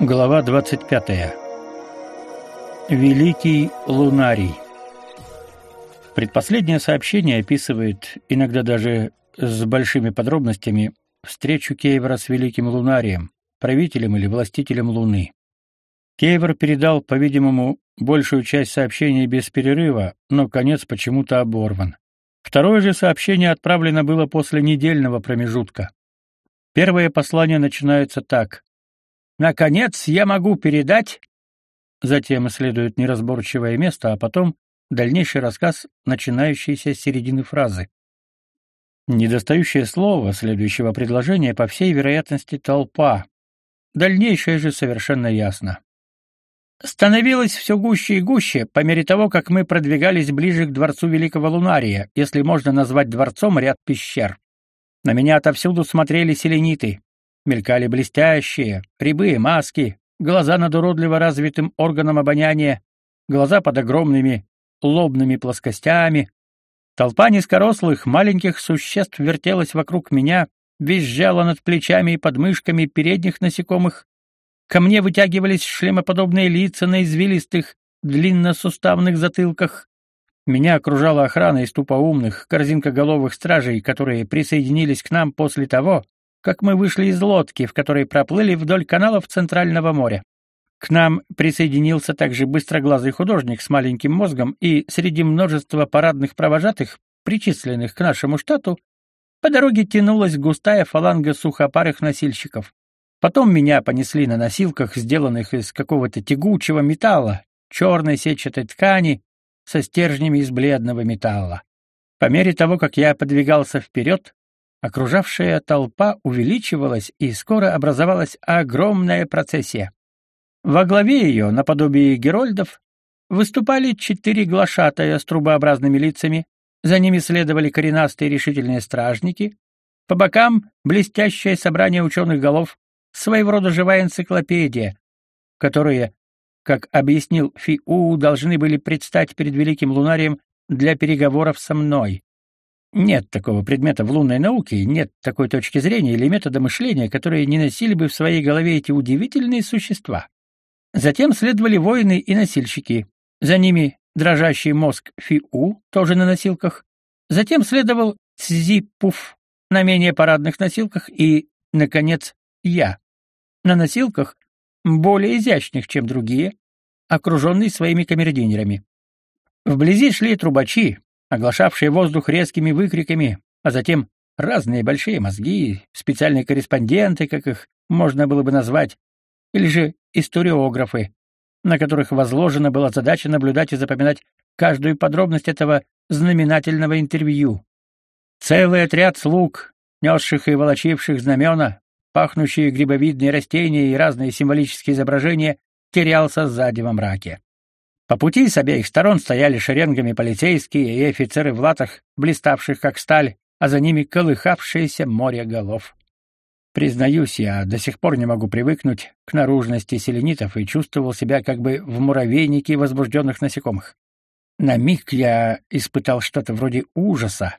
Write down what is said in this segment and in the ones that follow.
Глава 25. Великий лунарий. Предпоследнее сообщение описывает, иногда даже с большими подробностями, встречу Кейвера с великим лунарием, правителем или властителем Луны. Кейвер передал, по-видимому, большую часть сообщения без перерыва, но конец почему-то оборван. Второе же сообщение отправлено было после недельного промежутка. Первое послание начинается так: Наконец я могу передать Затем следует неразборчивое место, а потом дальнейший рассказ, начинающийся с середины фразы. Недостающее слово следующего предложения по всей вероятности толпа. Дальнейшее же совершенно ясно. Становилось все гуще и гуще по мере того, как мы продвигались ближе к дворцу Великого Лунария, если можно назвать дворцом ряд пещер. На меня отовсюду смотрели селениты. Мелькали блестящие, рябые маски, глаза над уродливо развитым органом обоняния, глаза под огромными лобными плоскостями. Толпа низкорослых, маленьких существ вертелась вокруг меня, визжала над плечами и подмышками передних насекомых. Ко мне вытягивались шлемоподобные лица на извилистых, длинносуставных затылках. Меня окружала охрана из тупоумных, корзинкоголовых стражей, которые присоединились к нам после того, как мы вышли из лодки, в которой проплыли вдоль каналов Центрального моря. К нам присоединился также быстроглазый художник с маленьким мозгом, и среди множества парадных провожатых, причисленных к нашему штату, по дороге тянулась густая фаланга сухопарых носильщиков. Потом меня понесли на носилках, сделанных из какого-то тягучего металла, черной сетчатой ткани со стержнями из бледного металла. По мере того, как я подвигался вперед, Окружавшая толпа увеличивалась, и скоро образовалась огромная процессия. Во главе ее, наподобие герольдов, выступали четыре глашатая с трубообразными лицами, за ними следовали коренастые решительные стражники, по бокам блестящее собрание ученых голов, своего рода живая энциклопедия, которые, как объяснил Фиу, должны были предстать перед великим лунарием для переговоров со мной. Нет такого предмета в лунной науке, нет такой точки зрения или метода мышления, которые не носили бы в своей голове эти удивительные существа. Затем следовали воины и носильщики. За ними дрожащий мозг Фиу, тоже на носилках. Затем следовал Цзипуф на менее парадных носилках и, наконец, я. На носилках, более изящных, чем другие, окруженный своими камердинерами. Вблизи шли трубачи, оглашавшие воздух резкими выкриками, а затем разные большие мозги, специальные корреспонденты, как их можно было бы назвать, или же историографы, на которых возложена была задача наблюдать и запоминать каждую подробность этого знаменательного интервью. Целый отряд слуг, несших и волочивших знамена, пахнущие грибовидные растения и разные символические изображения, терялся сзади во мраке. По пути с обеих сторон стояли шеренгами полицейские и офицеры в латах, блиставших как сталь, а за ними колыхавшееся море голов. Признаюсь, я до сих пор не могу привыкнуть к наружности селенитов и чувствовал себя как бы в муравейнике возбужденных насекомых. На миг я испытал что-то вроде ужаса.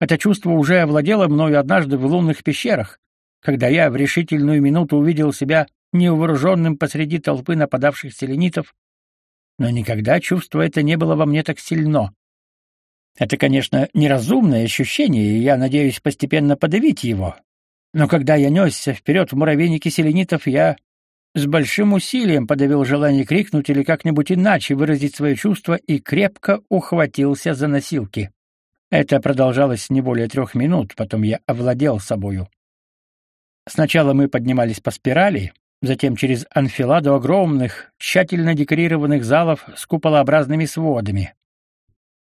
Это чувство уже овладело мною однажды в лунных пещерах, когда я в решительную минуту увидел себя невооруженным посреди толпы нападавших селенитов но никогда чувство это не было во мне так сильно. Это, конечно, неразумное ощущение, и я надеюсь постепенно подавить его. Но когда я несся вперед в муравейнике селенитов, я с большим усилием подавил желание крикнуть или как-нибудь иначе выразить свое чувство и крепко ухватился за носилки. Это продолжалось не более трех минут, потом я овладел собою. Сначала мы поднимались по спирали, затем через анфиладу огромных, тщательно декорированных залов с куполообразными сводами.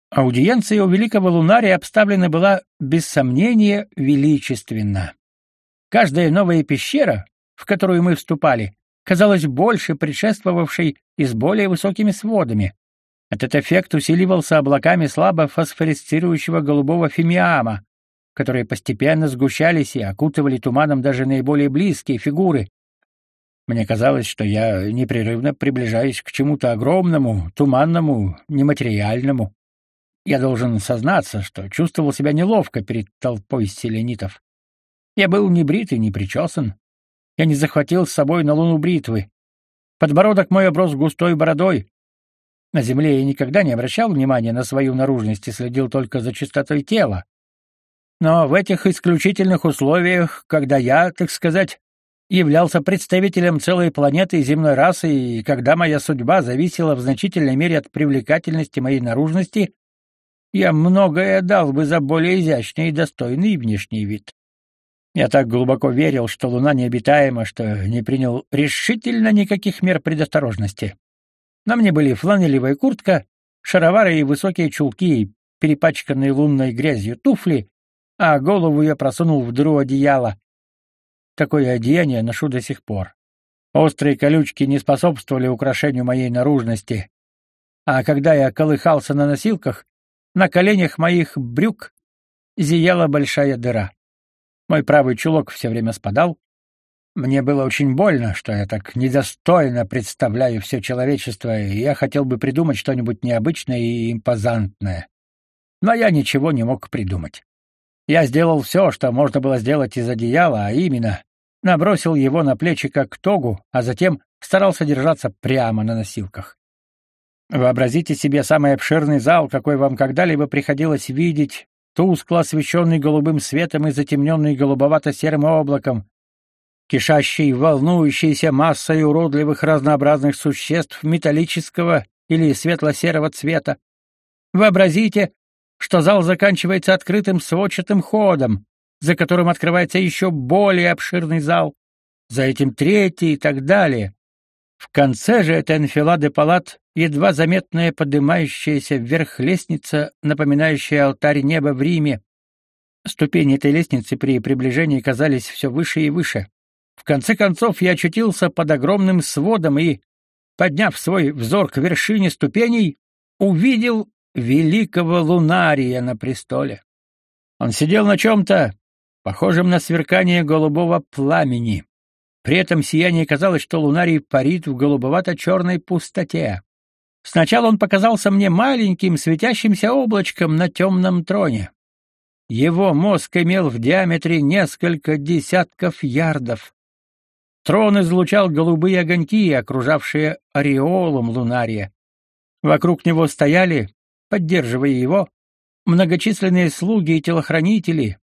Аудиенция у великого лунария обставлена была, без сомнения, величественно. Каждая новая пещера, в которую мы вступали, казалась больше предшествовавшей и с более высокими сводами. Этот эффект усиливался облаками слабо фосфорисцирующего голубого фимиама, которые постепенно сгущались и окутывали туманом даже наиболее близкие фигуры, мне казалось, что я непрерывно приближаюсь к чему-то огромному, туманному, нематериальному. Я должен сознаться, что чувствовал себя неловко перед толпой селенитов. Я был не брит и не причесан. я не захватил с собой на луну бритвы. Подбородок мой оброс густой бородой. На земле я никогда не обращал внимания на свою наружность и следил только за чистотой тела. Но в этих исключительных условиях, когда я, так сказать, являлся представителем целой планеты и земной расы, и когда моя судьба зависела в значительной мере от привлекательности моей наружности, я многое дал бы за более изящный и достойный внешний вид. Я так глубоко верил, что Луна необитаема, что не принял решительно никаких мер предосторожности. На мне были фланелевая куртка, шаровары и высокие чулки, перепачканные лунной грязью туфли, а голову я просунул в дыру одеяла. Такое одеяние ношу до сих пор. Острые колючки не способствовали украшению моей наружности. А когда я колыхался на носилках, на коленях моих брюк зияла большая дыра. Мой правый чулок все время спадал. Мне было очень больно, что я так недостойно представляю все человечество, и я хотел бы придумать что-нибудь необычное и импозантное. Но я ничего не мог придумать. Я сделал все, что можно было сделать из одеяла, а именно набросил его на плечи как тогу, а затем старался держаться прямо на носилках. Вообразите себе самый обширный зал, какой вам когда-либо приходилось видеть, тускло освещенный голубым светом и затемненный голубовато-серым облаком, кишащий волнующейся массой уродливых разнообразных существ металлического или светло-серого цвета. Вообразите, что зал заканчивается открытым сводчатым ходом, за которым открывается еще более обширный зал, за этим третий и так далее. В конце же этой анфилады палат едва заметная поднимающаяся вверх лестница, напоминающая алтарь неба в Риме. Ступени этой лестницы при приближении казались все выше и выше. В конце концов я очутился под огромным сводом и, подняв свой взор к вершине ступеней, увидел великого лунария на престоле. Он сидел на чем-то, похожем на сверкание голубого пламени. При этом сиянии казалось, что лунарий парит в голубовато-черной пустоте. Сначала он показался мне маленьким светящимся облачком на темном троне. Его мозг имел в диаметре несколько десятков ярдов. Трон излучал голубые огоньки, окружавшие ореолом лунария. Вокруг него стояли, поддерживая его, многочисленные слуги и телохранители,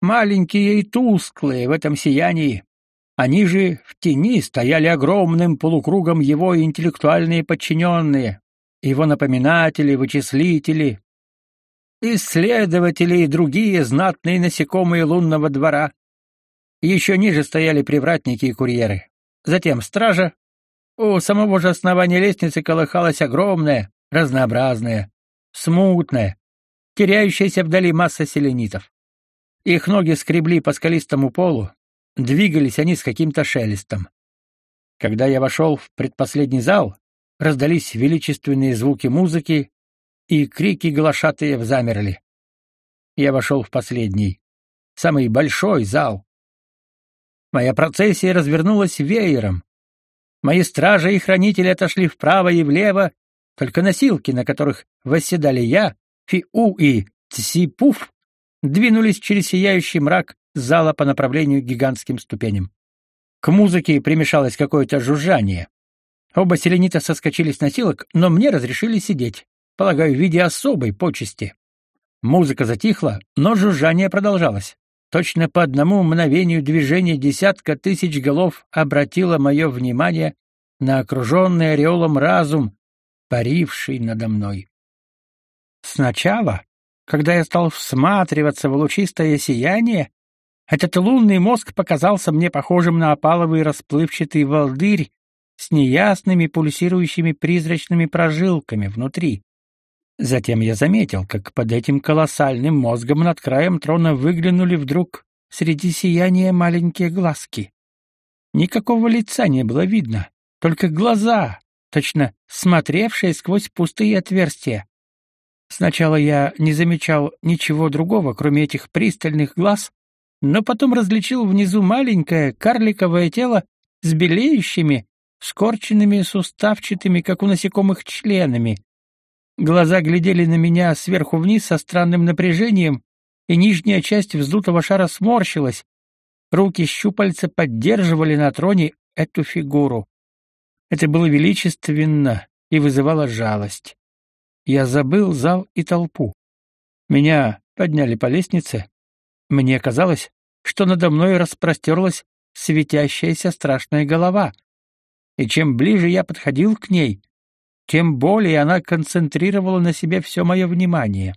маленькие и тусклые в этом сиянии. Они же в тени стояли огромным полукругом его интеллектуальные подчиненные, его напоминатели, вычислители, исследователи и другие знатные насекомые лунного двора. Еще ниже стояли привратники и курьеры. Затем стража. У самого же основания лестницы колыхалась огромная, разнообразная, смутная, теряющаяся вдали масса селенитов. Их ноги скребли по скалистому полу, двигались они с каким-то шелестом. Когда я вошел в предпоследний зал, раздались величественные звуки музыки, и крики глашатаев замерли. Я вошел в последний, самый большой зал. Моя процессия развернулась веером. Мои стражи и хранители отошли вправо и влево, только носилки, на которых восседали я, Фиу и Ципуф, двинулись через сияющий мрак зала по направлению к гигантским ступеням. К музыке примешалось какое-то жужжание. Оба селенита соскочили с носилок, но мне разрешили сидеть, полагаю, в виде особой почести. Музыка затихла, но жужжание продолжалось. Точно по одному мгновению движения десятка тысяч голов обратило мое внимание на окруженный ореолом разум, паривший надо мной. Сначала, когда я стал всматриваться в лучистое сияние, этот лунный мозг показался мне похожим на опаловый расплывчатый волдырь с неясными пульсирующими призрачными прожилками внутри. Затем я заметил, как под этим колоссальным мозгом над краем трона выглянули вдруг среди сияния маленькие глазки. Никакого лица не было видно, только глаза, точно смотревшие сквозь пустые отверстия. Сначала я не замечал ничего другого, кроме этих пристальных глаз, но потом различил внизу маленькое карликовое тело с белеющими, скорченными суставчатыми, как у насекомых, членами, Глаза глядели на меня сверху вниз со странным напряжением, и нижняя часть вздутого шара сморщилась, Руки-щупальца поддерживали на троне эту фигуру. Это было величественно и вызывало жалость. Я забыл зал и толпу. Меня подняли по лестнице. Мне казалось, что надо мной распростерлась светящаяся страшная голова. И чем ближе я подходил к ней, тем более она концентрировала на себе все мое внимание.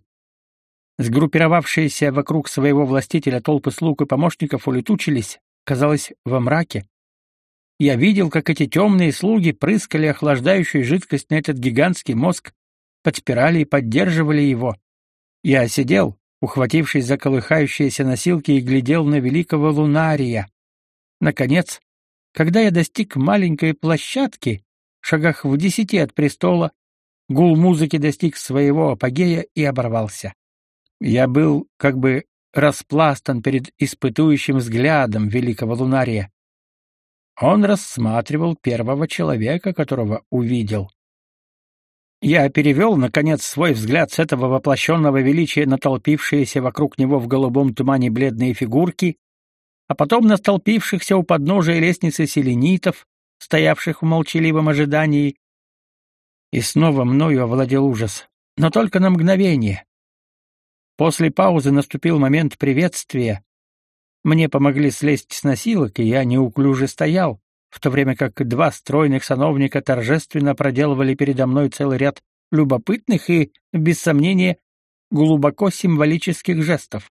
Сгруппировавшиеся вокруг своего властителя толпы слуг и помощников улетучились, казалось, во мраке. Я видел, как эти темные слуги прыскали охлаждающую жидкость на этот гигантский мозг, подпирали и поддерживали его. Я сидел, ухватившись за колыхающиеся носилки, и глядел на великого лунария. Наконец, когда я достиг маленькой площадки, шагах в десяти от престола, гул музыки достиг своего апогея и оборвался. Я был как бы распластан перед испытующим взглядом великого лунария. Он рассматривал первого человека, которого увидел. Я перевел, наконец, свой взгляд с этого воплощенного величия на толпившиеся вокруг него в голубом тумане бледные фигурки, а потом на столпившихся у подножия лестницы селенитов, стоявших в молчаливом ожидании. И снова мною овладел ужас, но только на мгновение. После паузы наступил момент приветствия. Мне помогли слезть с носилок, и я неуклюже стоял, в то время как два стройных сановника торжественно проделывали передо мной целый ряд любопытных и, без сомнения, глубоко символических жестов.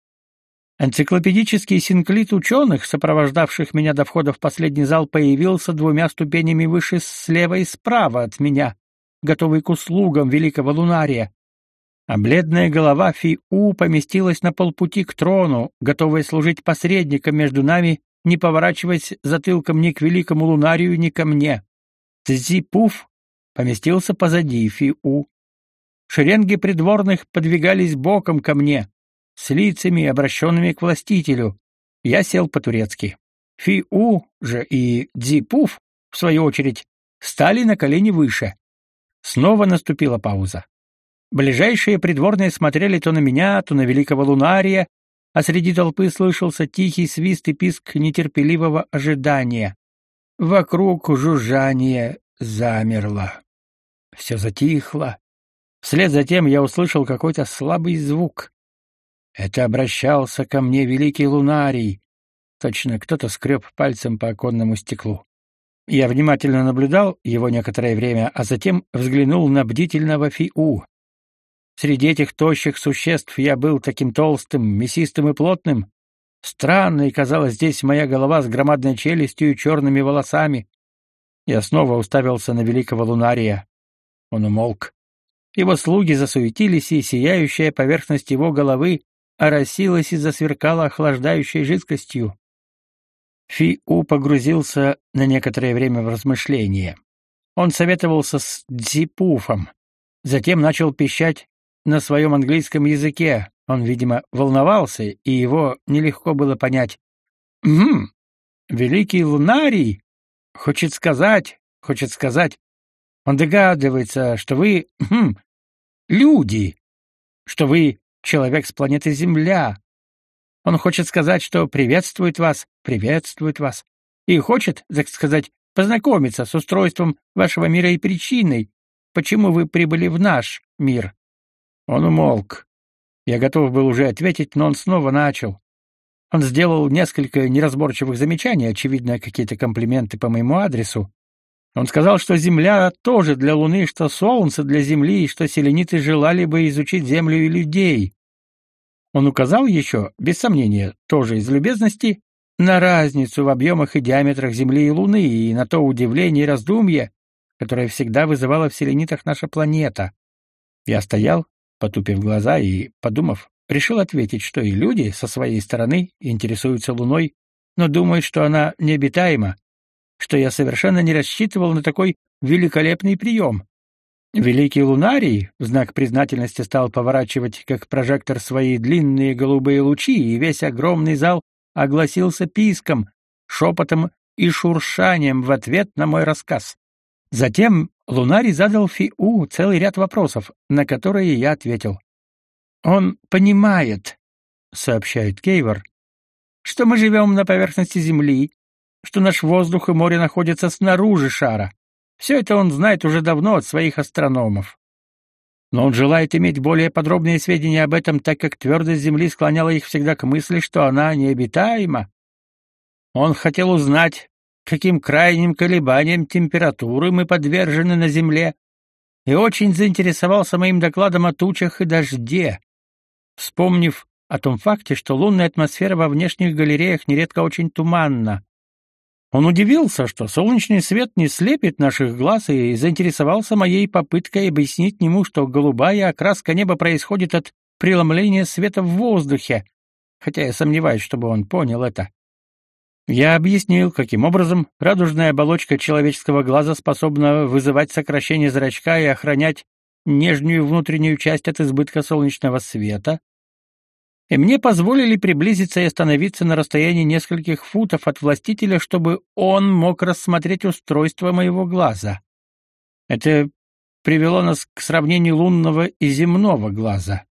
Энциклопедический синклит ученых, сопровождавших меня до входа в последний зал, появился двумя ступенями выше слева и справа от меня, готовый к услугам великого лунария а бледная голова Фи-У поместилась на полпути к трону, готовая служить посредником между нами, не поворачиваясь затылком ни к великому лунарию, ни ко мне. Цзи-Пуф поместился позади Фи-У. Шеренги придворных подвигались боком ко мне, с лицами, обращенными к властителю. Я сел по-турецки. Фи-У же и Цзи-Пуф, в свою очередь, стали на колени выше. Снова наступила пауза. Ближайшие придворные смотрели то на меня, то на великого лунария, а среди толпы слышался тихий свист и писк нетерпеливого ожидания. Вокруг жужжание замерло. Все затихло. Вслед за тем я услышал какой-то слабый звук. Это обращался ко мне великий лунарий. Точно кто-то скреб пальцем по оконному стеклу. Я внимательно наблюдал его некоторое время, а затем взглянул на бдительного Фиу. Среди этих тощих существ я был таким толстым, мясистым и плотным. Странной казалась здесь моя голова с громадной челюстью и черными волосами. Я снова уставился на великого лунария. Он умолк. Его слуги засуетились, и сияющая поверхность его головы оросилась и засверкала охлаждающей жидкостью. Фи-У погрузился на некоторое время в размышления. Он советовался с Дзипуфом, затем начал пищать на своем английском языке. Он, видимо, волновался, и его нелегко было понять. «Угу, великий лунарий хочет сказать, хочет сказать. Он догадывается, что вы, угу, люди, что вы человек с планеты Земля. Он хочет сказать, что приветствует вас, приветствует вас, и хочет, так сказать, познакомиться с устройством вашего мира и причиной, почему вы прибыли в наш мир. Он умолк. Я готов был уже ответить, но он снова начал. Он сделал несколько неразборчивых замечаний, очевидно, какие-то комплименты по моему адресу. Он сказал, что Земля тоже для Луны, что Солнце для Земли, и что селениты желали бы изучить Землю и людей. Он указал еще, без сомнения, тоже из любезности, на разницу в объемах и диаметрах Земли и Луны и на то удивление и раздумье, которое всегда вызывала в селенитах наша планета. Я стоял, потупив глаза и, подумав, решил ответить, что и люди со своей стороны интересуются Луной, но думают, что она необитаема, что я совершенно не рассчитывал на такой великолепный прием. Великий Лунарий в знак признательности стал поворачивать, как прожектор, свои длинные голубые лучи, и весь огромный зал огласился писком, шепотом и шуршанием в ответ на мой рассказ. Затем Лунарий задал Фиу целый ряд вопросов, на которые я ответил. «Он понимает», — сообщает Кейвор, что мы живем на поверхности Земли, что наш воздух и море находятся снаружи шара. Все это он знает уже давно от своих астрономов. Но он желает иметь более подробные сведения об этом, так как твердость Земли склоняла их всегда к мысли, что она необитаема. Он хотел узнать, каким крайним колебаниям температуры мы подвержены на Земле, и очень заинтересовался моим докладом о тучах и дожде. Вспомнив о том факте, что лунная атмосфера во внешних галереях нередко очень туманна. Он удивился, что солнечный свет не слепит наших глаз и заинтересовался моей попыткой объяснить ему, что голубая окраска неба происходит от преломления света в воздухе, хотя я сомневаюсь, чтобы он понял это. Я объяснил, каким образом радужная оболочка человеческого глаза способна вызывать сокращение зрачка и охранять нижнюю внутреннюю часть от избытка солнечного света, и мне позволили приблизиться и остановиться на расстоянии нескольких футов от властителя, чтобы он мог рассмотреть устройство моего глаза. Это привело нас к сравнению лунного и земного глаза.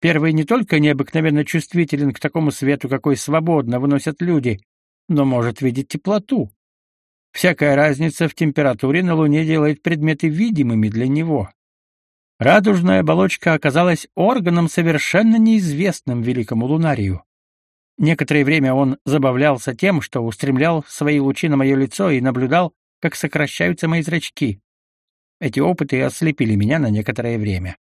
Первый не только необыкновенно чувствителен к такому свету, какой свободно выносят люди, но может видеть теплоту. Всякая разница в температуре на Луне делает предметы видимыми для него. Радужная оболочка оказалась органом совершенно неизвестным великому лунарию. Некоторое время он забавлялся тем, что устремлял свои лучи на мое лицо и наблюдал, как сокращаются мои зрачки. Эти опыты ослепили меня на некоторое время.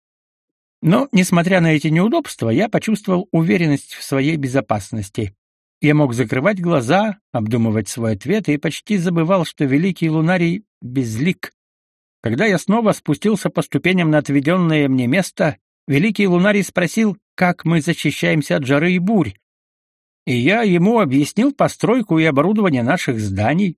Но, несмотря на эти неудобства, я почувствовал уверенность в своей безопасности. Я мог закрывать глаза, обдумывать свой ответ и почти забывал, что великий лунарий безлик. Когда я снова спустился по ступеням на отведенное мне место, великий лунарий спросил, как мы защищаемся от жары и бурь. И я ему объяснил постройку и оборудование наших зданий.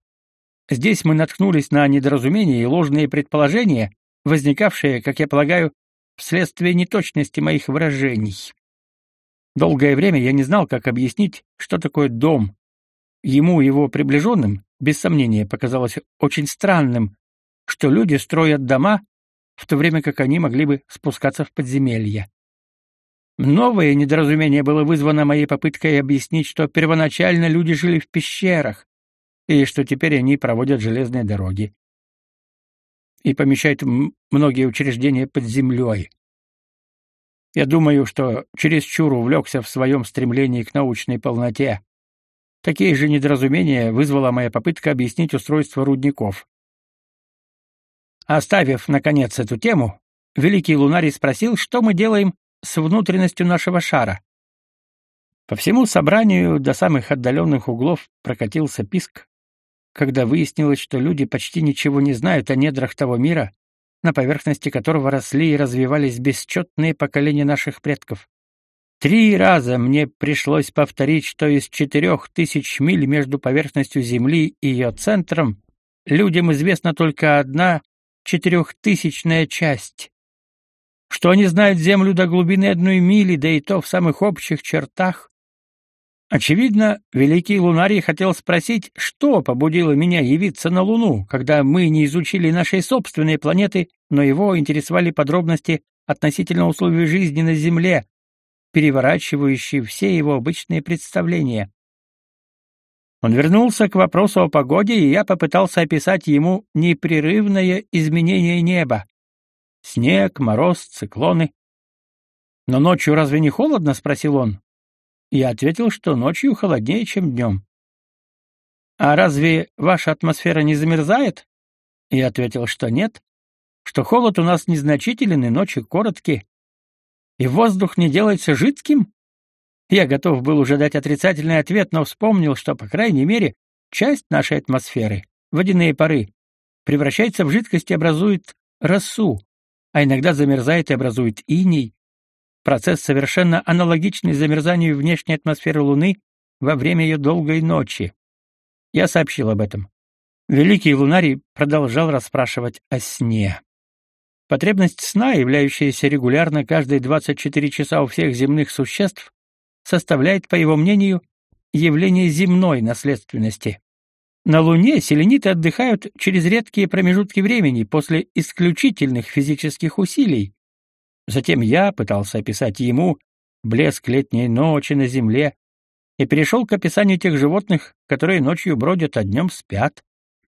Здесь мы наткнулись на недоразумения и ложные предположения, возникавшие, как я полагаю, вследствие неточности моих выражений. Долгое время я не знал, как объяснить, что такое дом. Ему и его приближенным, без сомнения, показалось очень странным, что люди строят дома, в то время как они могли бы спускаться в подземелья. Новое недоразумение было вызвано моей попыткой объяснить, что первоначально люди жили в пещерах, и что теперь они проводят железные дороги и помещают многие учреждения под землей. Я думаю, что чересчур увлекся в своем стремлении к научной полноте. Такие же недоразумения вызвала моя попытка объяснить устройство рудников. Оставив, наконец, эту тему, великий лунарий спросил, что мы делаем с внутренностью нашего шара. По всему собранию до самых отдаленных углов прокатился писк, когда выяснилось, что люди почти ничего не знают о недрах того мира, на поверхности которого росли и развивались бесчетные поколения наших предков. Три раза мне пришлось повторить, что из четырех тысяч миль между поверхностью Земли и ее центром людям известна только одна четырехтысячная часть. Что они знают Землю до глубины одной мили, да и то в самых общих чертах, Очевидно, великий лунарий хотел спросить, что побудило меня явиться на Луну, когда мы не изучили нашей собственной планеты, но его интересовали подробности относительно условий жизни на Земле, переворачивающие все его обычные представления. Он вернулся к вопросу о погоде, и я попытался описать ему непрерывное изменение неба. Снег, мороз, циклоны. «Но ночью разве не холодно?» — спросил он. Я ответил, что ночью холоднее, чем днем. «А разве ваша атмосфера не замерзает?» Я ответил, что нет, что холод у нас незначителен и ночи короткие, и воздух не делается жидким. Я готов был уже дать отрицательный ответ, но вспомнил, что, по крайней мере, часть нашей атмосферы, водяные пары, превращается в жидкость и образует росу, а иногда замерзает и образует иней, Процесс совершенно аналогичный замерзанию внешней атмосферы Луны во время ее долгой ночи. Я сообщил об этом. Великий лунарий продолжал расспрашивать о сне. Потребность сна, являющаяся регулярно каждые 24 часа у всех земных существ, составляет, по его мнению, явление земной наследственности. На Луне селениты отдыхают через редкие промежутки времени после исключительных физических усилий, Затем я пытался описать ему блеск летней ночи на земле, и перешел к описанию тех животных, которые ночью бродят, а днем спят.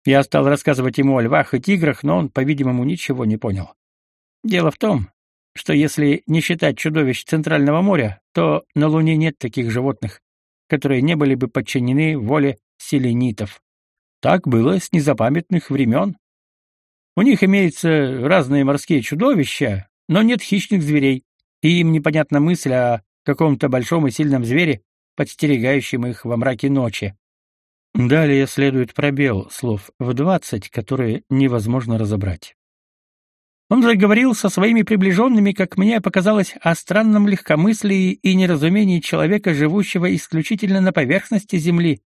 Я стал рассказывать ему о львах и тиграх, но он, по-видимому, ничего не понял. Дело в том, что если не считать чудовищ Центрального моря, то на Луне нет таких животных, которые не были бы подчинены воле селенитов. Так было с незапамятных времен. У них имеются разные морские чудовища, но нет хищных зверей, и им непонятна мысль о каком-то большом и сильном звере, подстерегающем их во мраке ночи. Далее следует пробел слов в двадцать, которые невозможно разобрать. Он же говорил со своими приближенными, как мне показалось, о странном легкомыслии и неразумении человека, живущего исключительно на поверхности земли,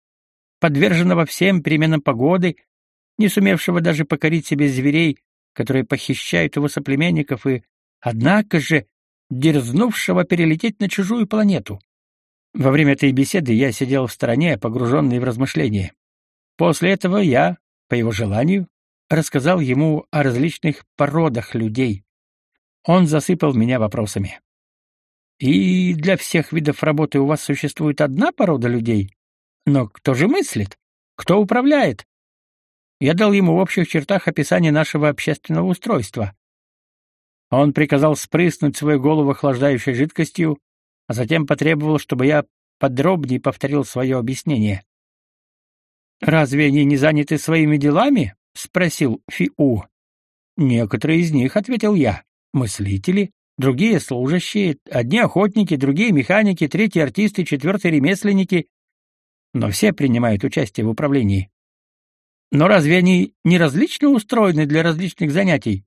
подверженного всем переменам погоды, не сумевшего даже покорить себе зверей, которые похищают его соплеменников, и, однако же, дерзнувшего перелететь на чужую планету. Во время этой беседы я сидел в стороне, погруженный в размышления. После этого я, по его желанию, рассказал ему о различных породах людей. Он засыпал меня вопросами. «И для всех видов работы у вас существует одна порода людей? Но кто же мыслит? Кто управляет?» Я дал ему в общих чертах описание нашего общественного устройства. Он приказал спрыснуть свою голову охлаждающей жидкостью, а затем потребовал, чтобы я подробнее повторил свое объяснение. «Разве они не заняты своими делами?» — спросил Фиу. «Некоторые из них», — ответил я, — «мыслители, другие — служащие, одни охотники, другие — механики, третьи — артисты, четвертые — ремесленники, но все принимают участие в управлении. Но разве они не различно устроены для различных занятий?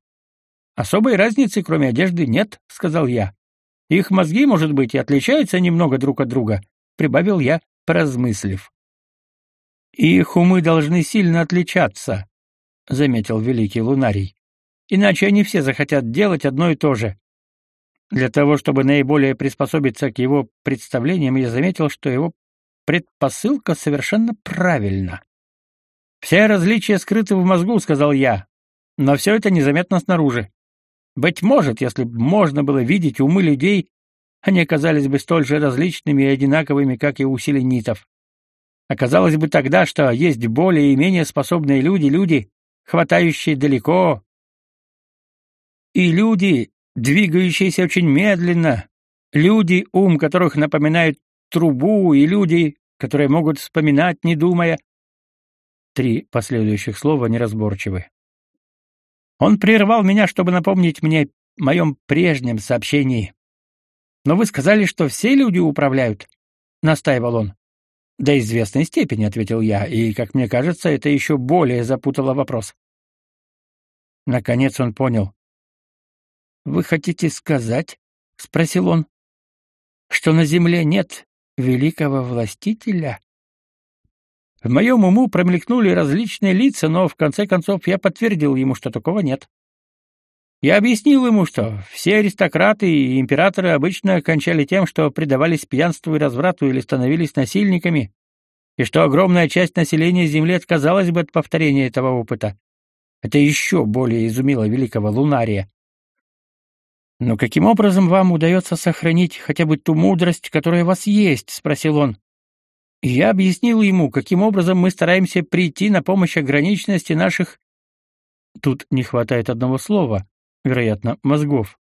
Особой разницы, кроме одежды, нет, сказал я. Их мозги, может быть, и отличаются немного друг от друга, прибавил я, поразмыслив. Их умы должны сильно отличаться, заметил великий лунарий. Иначе они все захотят делать одно и то же. Для того, чтобы наиболее приспособиться к его представлениям, я заметил, что его предпосылка совершенно правильна. Все различия скрыты в мозгу, сказал я, но все это незаметно снаружи. Быть может, если бы можно было видеть умы людей, они оказались бы столь же различными и одинаковыми, как и у селенитов. Оказалось бы тогда, что есть более и менее способные люди, люди, хватающие далеко, и люди, двигающиеся очень медленно, люди, ум которых напоминает трубу, и люди, которые могут вспоминать, не думая. Три последующих слова неразборчивы. Он прервал меня, чтобы напомнить мне о моем прежнем сообщении. «Но вы сказали, что все люди управляют?» — настаивал он. «До известной степени», — ответил я, и, как мне кажется, это еще более запутало вопрос. Наконец он понял. «Вы хотите сказать?» — спросил он. «Что на земле нет великого властителя?» В моем уму промелькнули различные лица, но в конце концов я подтвердил ему, что такого нет. Я объяснил ему, что все аристократы и императоры обычно кончали тем, что предавались пьянству и разврату или становились насильниками, и что огромная часть населения Земли отказалась бы от повторения этого опыта. Это еще более изумило великого Лунария. «Но каким образом вам удается сохранить хотя бы ту мудрость, которая у вас есть?» — спросил он. Я объяснил ему, каким образом мы стараемся прийти на помощь ограниченности наших Тут не хватает одного слова, вероятно, мозгов.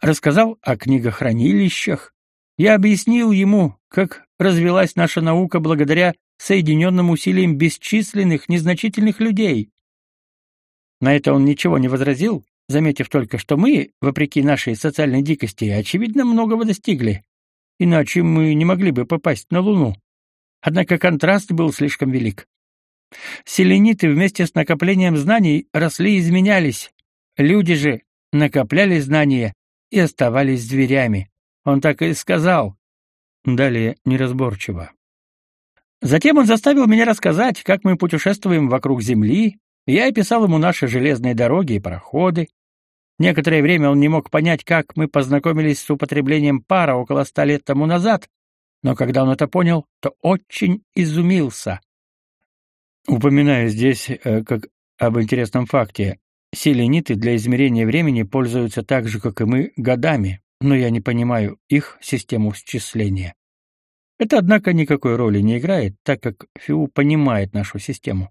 Рассказал о книгохранилищах. Я объяснил ему, как развилась наша наука благодаря соединенным усилиям бесчисленных незначительных людей. На это он ничего не возразил, заметив только, что мы, вопреки нашей социальной дикости, очевидно, многого достигли иначе мы не могли бы попасть на Луну. Однако контраст был слишком велик. Селениты вместе с накоплением знаний росли и изменялись. Люди же накопляли знания и оставались зверями. Он так и сказал. Далее неразборчиво. Затем он заставил меня рассказать, как мы путешествуем вокруг Земли. Я описал ему наши железные дороги и пароходы, Некоторое время он не мог понять, как мы познакомились с употреблением пара около ста лет тому назад, но когда он это понял, то очень изумился. Упоминаю здесь, э, как об интересном факте, селениты для измерения времени пользуются так же, как и мы, годами, но я не понимаю их систему счисления. Это, однако, никакой роли не играет, так как Фиу понимает нашу систему.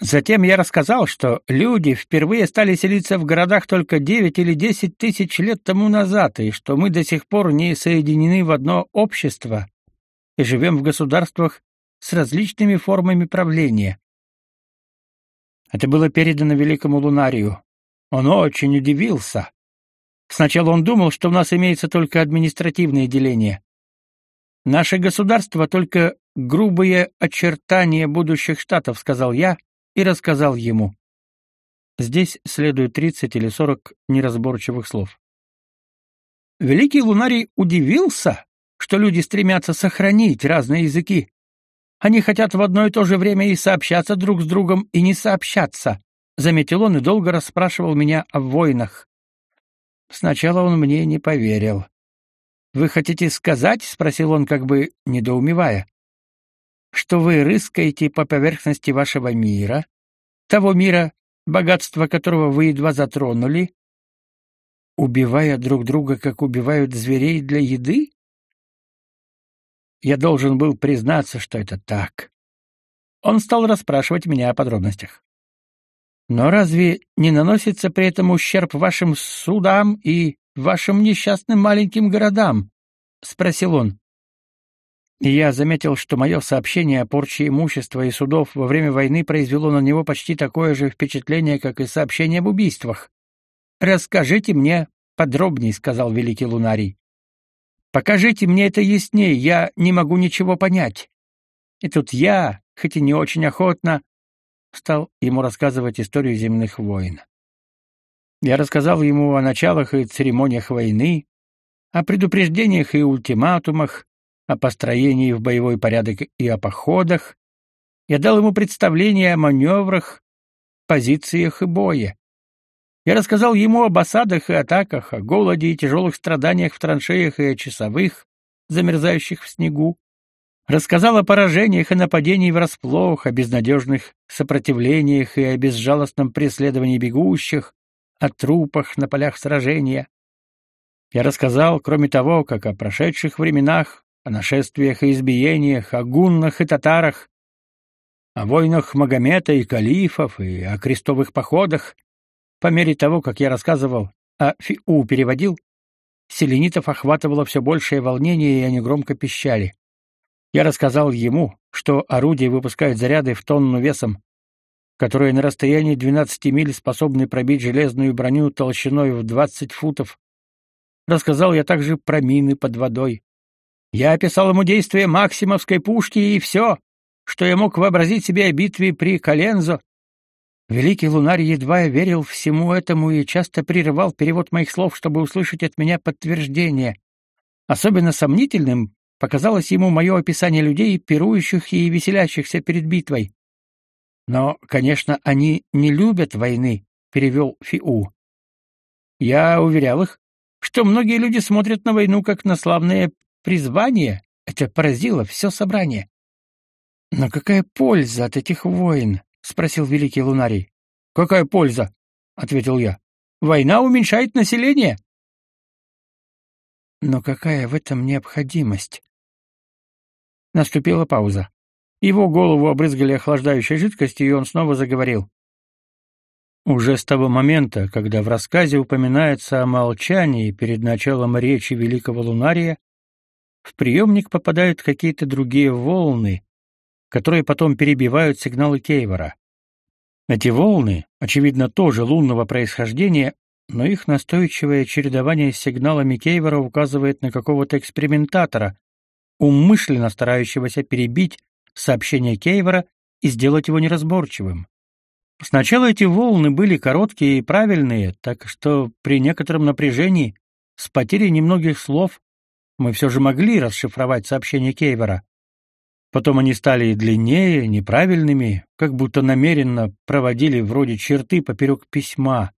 Затем я рассказал, что люди впервые стали селиться в городах только 9 или 10 тысяч лет тому назад, и что мы до сих пор не соединены в одно общество и живем в государствах с различными формами правления. Это было передано великому Лунарию. Он очень удивился. Сначала он думал, что у нас имеется только административное деление. Наше государство только грубые очертания будущих штатов, сказал я, и рассказал ему. Здесь следует 30 или 40 неразборчивых слов. Великий Лунарий удивился, что люди стремятся сохранить разные языки. Они хотят в одно и то же время и сообщаться друг с другом, и не сообщаться, заметил он и долго расспрашивал меня о войнах. Сначала он мне не поверил. Вы хотите сказать, спросил он, как бы недоумевая, что вы рыскаете по поверхности вашего мира, того мира, богатство которого вы едва затронули, убивая друг друга, как убивают зверей для еды? Я должен был признаться, что это так. Он стал расспрашивать меня о подробностях. Но разве не наносится при этом ущерб вашим судам и вашим несчастным маленьким городам? спросил он. И я заметил, что мое сообщение о порче имущества и судов во время войны произвело на него почти такое же впечатление, как и сообщение об убийствах. «Расскажите мне подробней», — сказал великий лунарий. «Покажите мне это яснее, я не могу ничего понять». И тут я, хоть и не очень охотно, стал ему рассказывать историю земных войн. Я рассказал ему о началах и церемониях войны, о предупреждениях и ультиматумах, о построении в боевой порядок и о походах. Я дал ему представление о маневрах, позициях и бое. Я рассказал ему об осадах и атаках, о голоде и тяжелых страданиях в траншеях и о часовых, замерзающих в снегу. Рассказал о поражениях и нападениях врасплох, о безнадежных сопротивлениях и о безжалостном преследовании бегущих, о трупах на полях сражения. Я рассказал, кроме того, как о прошедших временах о нашествиях и избиениях, о гуннах и татарах, о войнах Магомета и калифов и о крестовых походах. По мере того, как я рассказывал, а Фиу переводил, селенитов охватывало все большее волнение, и они громко пищали. Я рассказал ему, что орудия выпускают заряды в тонну весом, которые на расстоянии 12 миль способны пробить железную броню толщиной в 20 футов. Рассказал я также про мины под водой, я описал ему действия Максимовской пушки и все, что я мог вообразить себе о битве при Колензо. Великий Лунарь едва верил всему этому и часто прерывал перевод моих слов, чтобы услышать от меня подтверждение. Особенно сомнительным показалось ему мое описание людей, пирующих и веселящихся перед битвой. Но, конечно, они не любят войны, перевел Фиу. Я уверял их, что многие люди смотрят на войну как на славное призвание, это поразило все собрание. «Но какая польза от этих войн?» — спросил великий лунарий. «Какая польза?» — ответил я. «Война уменьшает население». «Но какая в этом необходимость?» Наступила пауза. Его голову обрызгали охлаждающей жидкостью, и он снова заговорил. Уже с того момента, когда в рассказе упоминается о молчании перед началом речи великого лунария, в приемник попадают какие-то другие волны, которые потом перебивают сигналы Кейвора. Эти волны, очевидно, тоже лунного происхождения, но их настойчивое чередование с сигналами Кейвора указывает на какого-то экспериментатора, умышленно старающегося перебить сообщение Кейвора и сделать его неразборчивым. Сначала эти волны были короткие и правильные, так что при некотором напряжении, с потерей немногих слов, мы все же могли расшифровать сообщения Кейвера. Потом они стали длиннее, неправильными, как будто намеренно проводили вроде черты поперек письма.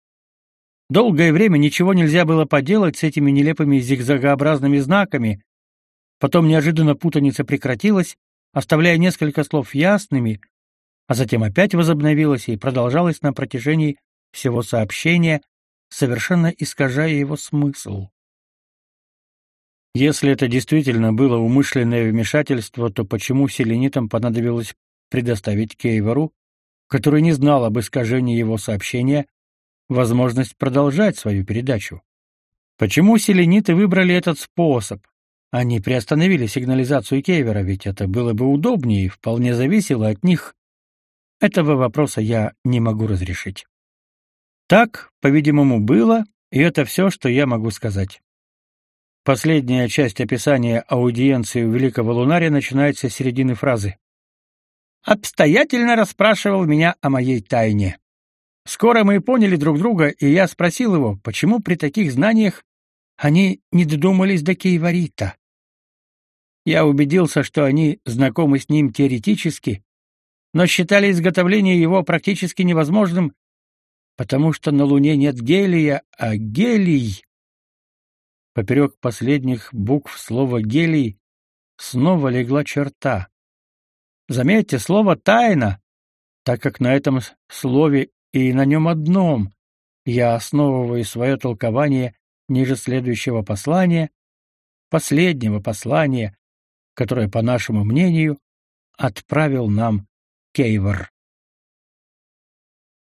Долгое время ничего нельзя было поделать с этими нелепыми зигзагообразными знаками. Потом неожиданно путаница прекратилась, оставляя несколько слов ясными, а затем опять возобновилась и продолжалась на протяжении всего сообщения, совершенно искажая его смысл. Если это действительно было умышленное вмешательство, то почему селенитам понадобилось предоставить Кейвору, который не знал об искажении его сообщения, возможность продолжать свою передачу? Почему селениты выбрали этот способ? Они приостановили сигнализацию Кейвера, ведь это было бы удобнее и вполне зависело от них. Этого вопроса я не могу разрешить. Так, по-видимому, было, и это все, что я могу сказать. Последняя часть описания аудиенции у великого лунария начинается с середины фразы. «Обстоятельно расспрашивал меня о моей тайне. Скоро мы поняли друг друга, и я спросил его, почему при таких знаниях они не додумались до Кейварита. Я убедился, что они знакомы с ним теоретически, но считали изготовление его практически невозможным, потому что на Луне нет гелия, а гелий... Поперек последних букв слова «гелий» снова легла черта. Заметьте, слово «тайна», так как на этом слове и на нем одном я основываю свое толкование ниже следующего послания, последнего послания, которое, по нашему мнению, отправил нам Кейвор.